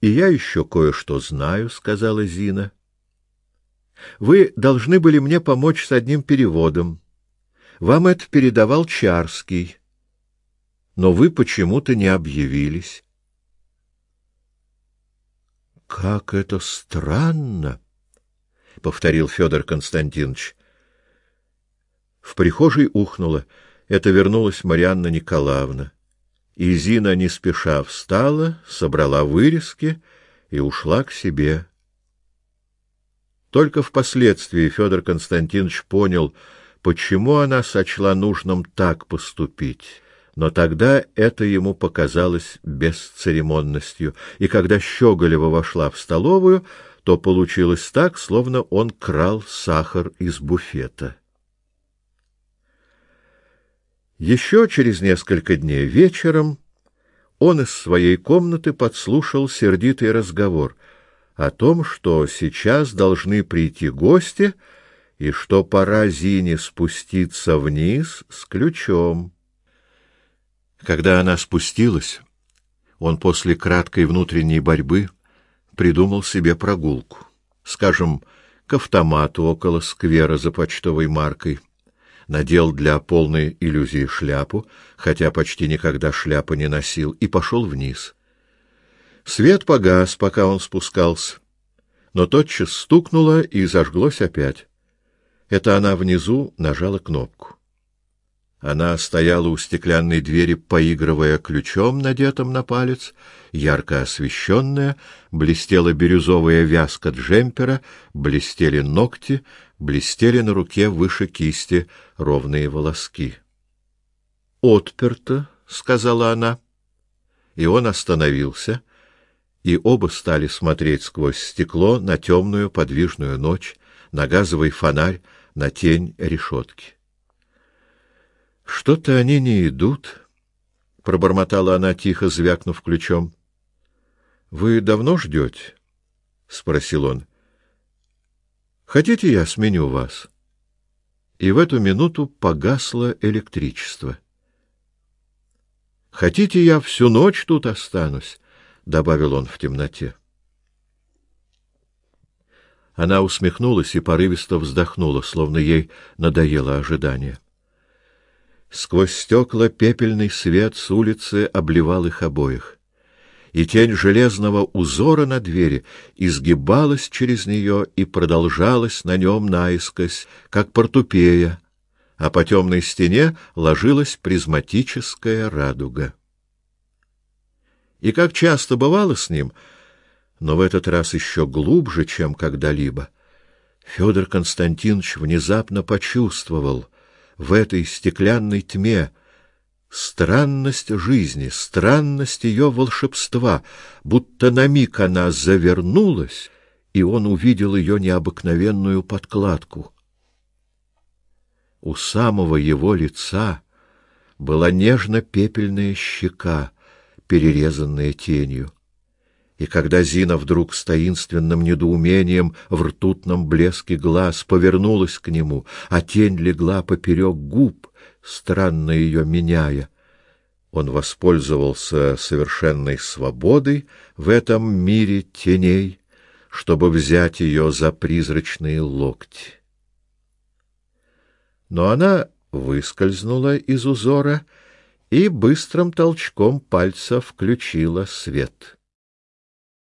И я еще кое-что знаю, сказала Зина. Вы должны были мне помочь с одним переводом. Вам это передавал Чарский. Но вы почему-то не объявились. Как это странно, повторил Федор Константинович. В прихожей ухнуло. Это вернулась Марьянна Николаевна. И Зина не спеша встала, собрала вырезки и ушла к себе. Только впоследствии Федор Константинович понял, почему она сочла нужным так поступить. Но тогда это ему показалось бесцеремонностью, и когда Щеголева вошла в столовую, то получилось так, словно он крал сахар из буфета. Еще через несколько дней вечером он из своей комнаты подслушал сердитый разговор о том, что сейчас должны прийти гости и что пора Зине спуститься вниз с ключом. Когда она спустилась, он после краткой внутренней борьбы придумал себе прогулку, скажем, к автомату около сквера за почтовой маркой надел для полной иллюзии шляпу, хотя почти никогда шляпы не носил, и пошел вниз. Свет погас, пока он спускался, но тотчас стукнуло и зажглось опять. Это она внизу нажала кнопку. Она стояла у стеклянной двери, поигрывая ключом, надетым на палец, ярко освещенная, блестела бирюзовая вязка джемпера, блестели ногти, блестели на руке выше кисти ровные волоски. «Отперто», — сказала она. И он остановился, и оба стали смотреть сквозь стекло на темную подвижную ночь, на газовый фонарь, на тень решетки. Что-то они не идут, пробормотала она тихо, звякнув ключом. Вы давно ждете? спросил он. Хотите, я сменю вас? И в эту минуту погасло электричество. Хотите, я всю ночь тут останусь? добавил он в темноте. Она усмехнулась и порывисто вздохнула, словно ей надоело ожидание. Сквозь стекла пепельный свет с улицы обливал их обоих, и тень железного узора на двери изгибалась через нее и продолжалась на нем наискось, как портупея, а по темной стене ложилась призматическая радуга. И как часто бывало с ним, но в этот раз еще глубже, чем когда-либо, Федор Константинович внезапно почувствовал — в этой стеклянной тьме странность жизни, странность ее волшебства, будто на миг она завернулась, и он увидел ее необыкновенную подкладку. У самого его лица была нежно-пепельная щека, перерезанная тенью. И когда Зина вдруг с таинственным недоумением в ртутном блеске глаз повернулась к нему, а тень легла поперек губ, странно ее меняя, он воспользовался совершенной свободой в этом мире теней, чтобы взять ее за призрачные локти. Но она выскользнула из узора и быстрым толчком пальца включила свет.